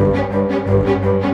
Müzik